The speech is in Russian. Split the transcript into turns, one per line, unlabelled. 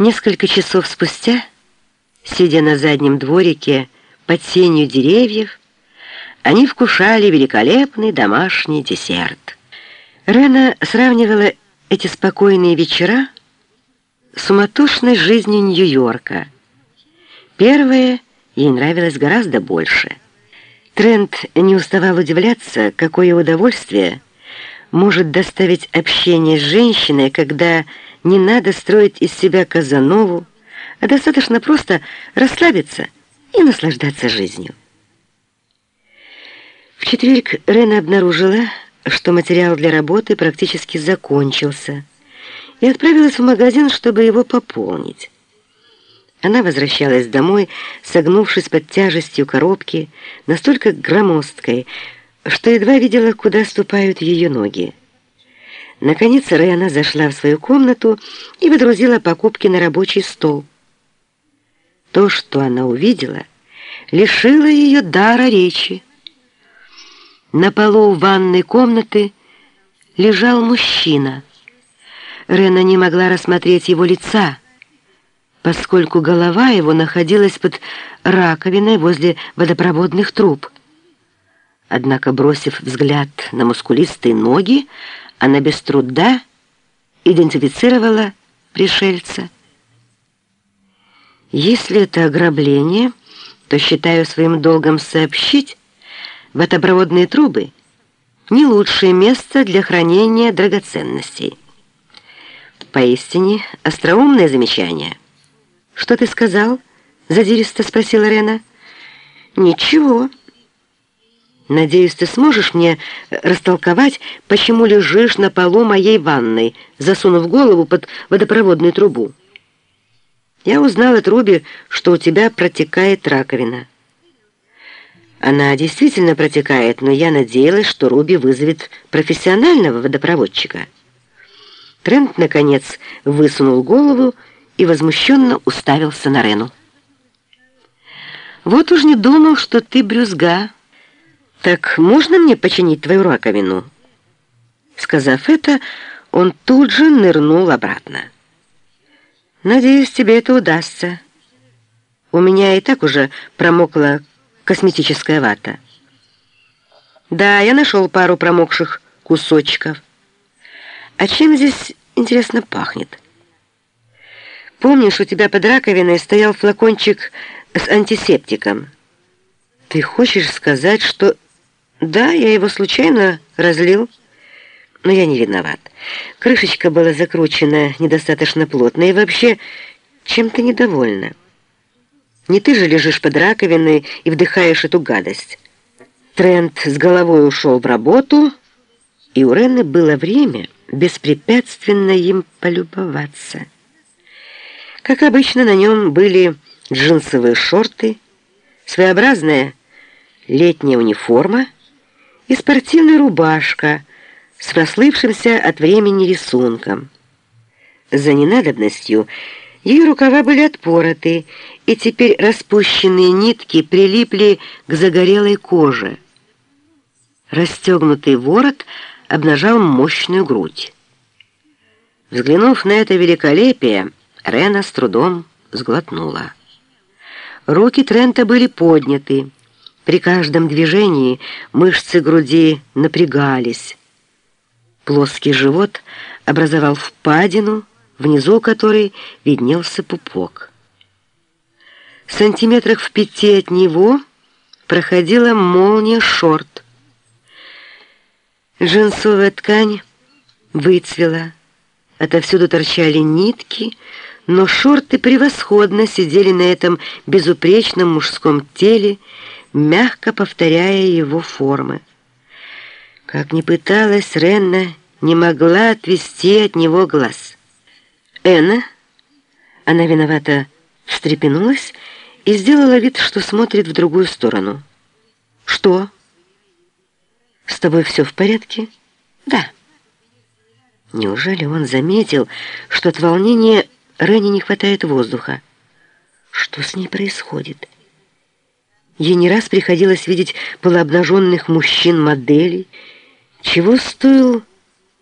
Несколько часов спустя, сидя на заднем дворике под сенью деревьев, они вкушали великолепный домашний десерт. Рена сравнивала эти спокойные вечера с суматошной жизнью Нью-Йорка. Первое ей нравилось гораздо больше. Трент не уставал удивляться, какое удовольствие может доставить общение с женщиной, когда не надо строить из себя Казанову, а достаточно просто расслабиться и наслаждаться жизнью. В четверг Рена обнаружила, что материал для работы практически закончился, и отправилась в магазин, чтобы его пополнить. Она возвращалась домой, согнувшись под тяжестью коробки, настолько громоздкой, что едва видела, куда ступают ее ноги. Наконец Рена зашла в свою комнату и выдрузила покупки на рабочий стол. То, что она увидела, лишило ее дара речи. На полу ванной комнаты лежал мужчина. Рена не могла рассмотреть его лица, поскольку голова его находилась под раковиной возле водопроводных труб. Однако, бросив взгляд на мускулистые ноги, она без труда идентифицировала пришельца. Если это ограбление, то считаю своим долгом сообщить, водопроводные трубы — не лучшее место для хранения драгоценностей. Поистине остроумное замечание. «Что ты сказал?» — задиристо спросила Рена. «Ничего». Надеюсь, ты сможешь мне растолковать, почему лежишь на полу моей ванной, засунув голову под водопроводную трубу. Я узнал от Руби, что у тебя протекает раковина. Она действительно протекает, но я надеялась, что Руби вызовет профессионального водопроводчика. Трент, наконец, высунул голову и возмущенно уставился на Рену. «Вот уж не думал, что ты брюзга». «Так можно мне починить твою раковину?» Сказав это, он тут же нырнул обратно. «Надеюсь, тебе это удастся. У меня и так уже промокла косметическая вата». «Да, я нашел пару промокших кусочков. А чем здесь, интересно, пахнет?» «Помнишь, у тебя под раковиной стоял флакончик с антисептиком?» «Ты хочешь сказать, что да, я его случайно разлил, но я не виноват. Крышечка была закручена недостаточно плотно и вообще чем-то недовольна. Не ты же лежишь под раковиной и вдыхаешь эту гадость. Трент с головой ушел в работу, и у Рены было время беспрепятственно им полюбоваться. Как обычно, на нем были джинсовые шорты, своеобразная летняя униформа, и спортивная рубашка с расслывшимся от времени рисунком. За ненадобностью ее рукава были отпороты, и теперь распущенные нитки прилипли к загорелой коже. Расстегнутый ворот обнажал мощную грудь. Взглянув на это великолепие, Рена с трудом сглотнула. Руки Трента были подняты, при каждом движении мышцы груди напрягались. Плоский живот образовал впадину, внизу которой виднелся пупок. В сантиметрах в пяти от него проходила молния шорт. Джинсовая ткань выцвела, отовсюду торчали нитки, но шорты превосходно сидели на этом безупречном мужском теле, мягко повторяя его формы. Как ни пыталась, Ренна не могла отвести от него глаз. «Энна?» Она виновата встрепенулась и сделала вид, что смотрит в другую сторону. «Что? С тобой все в порядке?» «Да». Неужели он заметил, что от волнения Рене не хватает воздуха? Что с ней происходит?» Ей не раз приходилось видеть полуобнаженных мужчин-моделей, чего стоил